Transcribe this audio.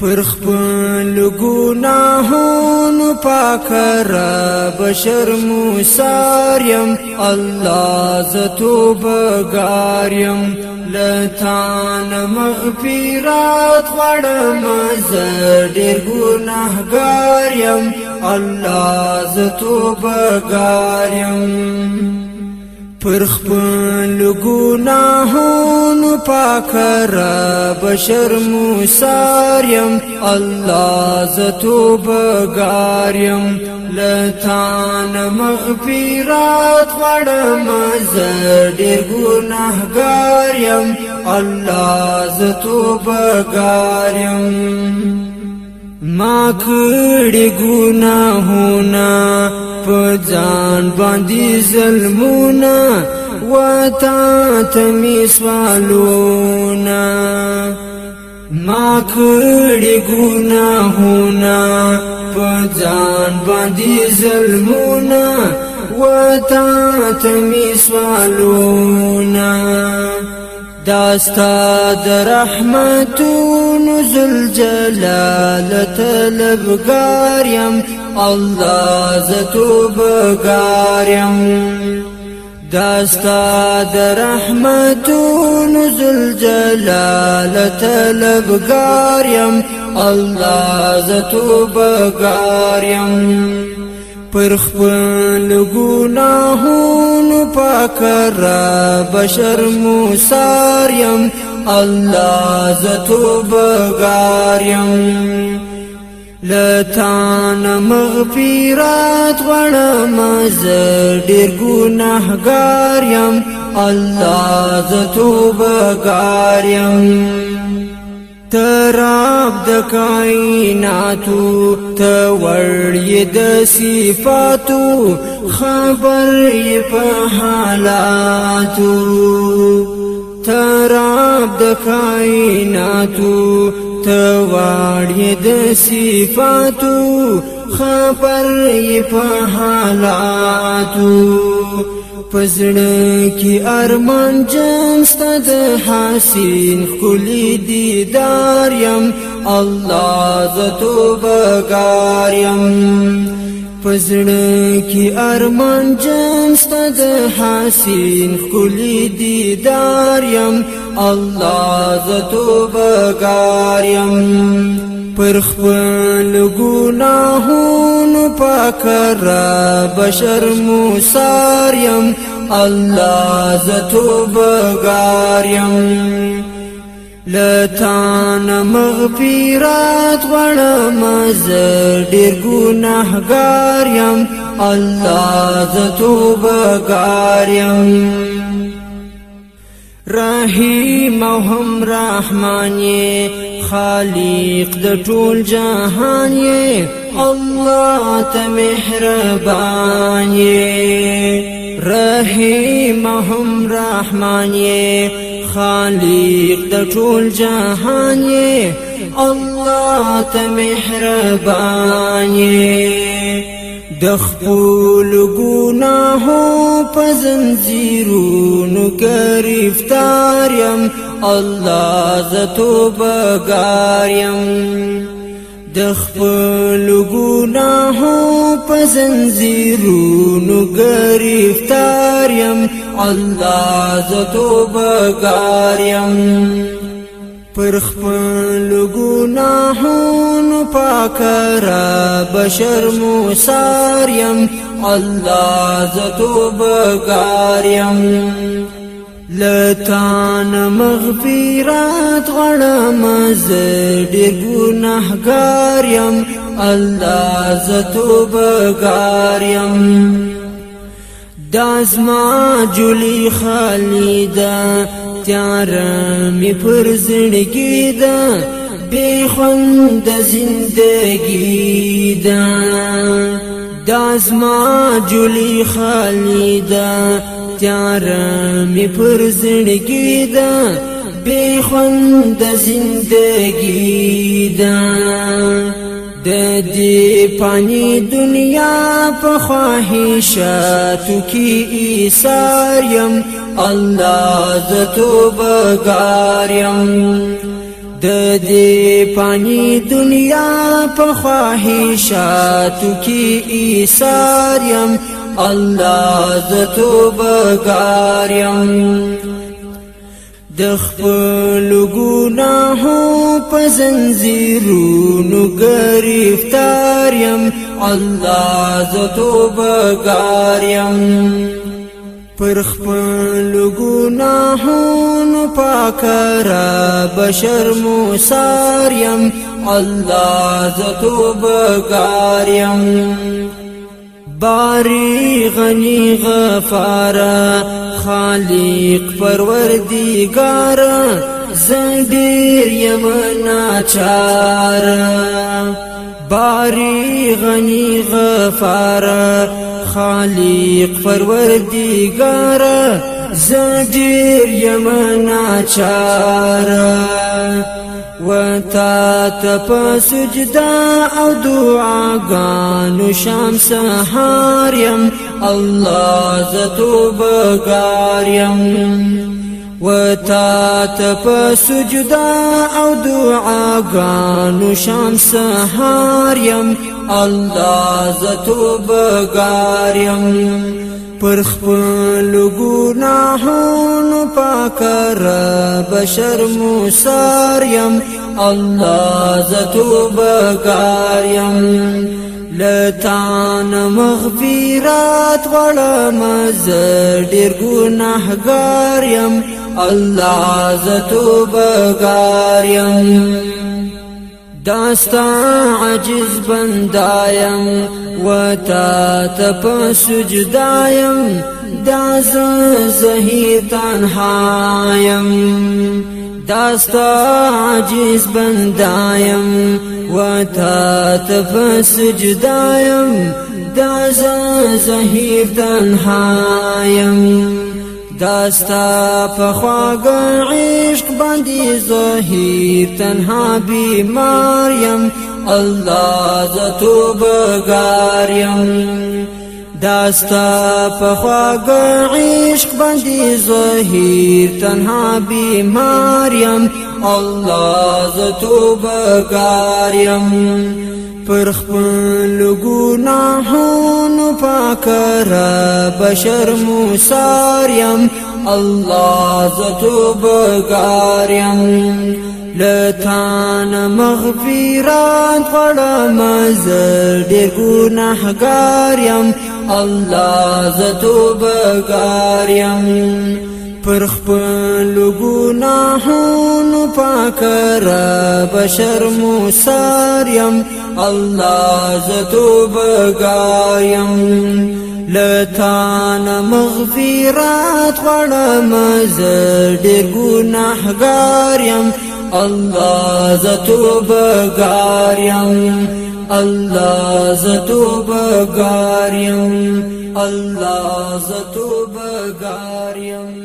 پر خپل ګناهونو پاک را بشر موساریم الله زتو بګاریم لتان مغفرات غړم زه ډېر ګناهګار یم الله زتو بګاریم پر خپل ګناهونو پاک را بشر موساریم الله زتوب غاریم لتان مغفرات غړم زړ ګناهګاریم الله زتوب غاریم ما کړي ګناهونه په ځان باندې ظلمونه وتا تمی سوالونه ما کړي ګناهونه په ځان باندې ظلمونه وتا تمی سوالونه داستا د رحمتون ذل جلال طلبگار يم الله زتو بگار داستا د رحمتون ذل جلال طلبگار يم الله زتو بگار يم پر خپل ګناهونو پاک را بشر موساریم الله زتوب غاریم لتان مغفرات غړم ز ډیر ګناهګار يم الله ز توبګار يم تراب د کائناتو ته ورې د صفاتو خبر په حالاتو تراب د کائناتو ته ورې د صفاتو خبر په حالاتو پزړه کی ارمان جام ستد حسین خلی دیدار يم الله زتو بګار يم پزړه کی ارمان جام ستد حسین خلی دیدار يم الله زتو بګار يم پر خپل ګناهونو پاک را بشر موساریم الله زتو بګاریم لتان مغفرات غړم ز ډیر ګناهګار يم الله زتو بګار يم رحیم او هم رحمان یې خالق د ټول جهان یې الله ته مهربان یې رحیم او هم رحمان یې خالق د ټول جهان یې الله ته مهربان یې د خپل ګناهو په زنجیرونو گرفتار يم الله ز توبګار يم د خپل ګناهو په زنجیرونو گرفتار الله ز توبګار يم پر خپل ګناهونو پاک را بشر موساریم الله زتوب ګاریم لتان مغفرات غړم زه ډېر ګناهګار يم الله زتوب ګار يم دازما جولی خالی دا تیارا می پر زندگی دا بی خوند زندگی دا دازما جولی خالی دا تیارا می پر زندگی دا بی خوند زندگی دا د دې پانی دنیا په خواهشاتو کې ایثار يم الله زتو بګار يم د دې پانی دنیا په خواهشاتو کې ایثار يم الله زتو بګار يم د خپل ګناهو په زنجیرونو گرفتار يم الله زه توبګار يم پر خپل ګناهونو پاک را بشر موسار يم الله زه توبګار يم باری غنی غفار خالق پروردگار زندیر یم ناچار باری غنی غفار خالق پروردگار زندیر یم ناچار ورتا تپ سجدا او دعا غانو شام سحار يم الله زتو غار يم ورتا تپ سجدا او دعا غانو شام سحار يم الله زتو غار يم پر خپل ګناهونو پاک رب الله زتوب کار يم لتان مغفرات ولا ز ډیر الله زتوب کار داستا عجز بندایم و تا تپ سجدایم داز زهی تنهایم داستا عجز بندایم و تا تپ سجدایم داز زهی تنهایم داستا په عشق باندې زهیر تنها بیمار يم الله زتو بګار داستا په عشق باندې زهیر تنها بیمار يم الله زتو بګار پر خپل ګناهونو پاک را بشر موساریم الله زتوب ګاریم لتان مغفران غړم زر ډېر ګناهګار يم الله زتوب ګار يم پر خپل ګناهونو پاک را بشر موسار يم الله زتو بقايم لتان مغفرات غړم زه ډېر ګناهګار الله زتو بګار الله زتو بګار الله زتو بګار